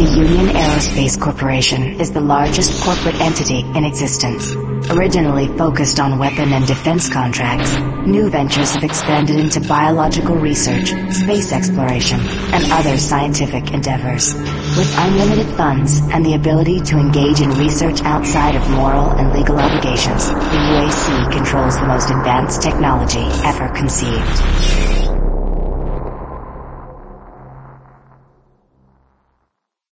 The Union Aerospace Corporation is the largest corporate entity in existence. Originally focused on weapon and defense contracts, new ventures have expanded into biological research, space exploration, and other scientific endeavors. With unlimited funds and the ability to engage in research outside of moral and legal obligations, the UAC controls the most advanced technology ever conceived.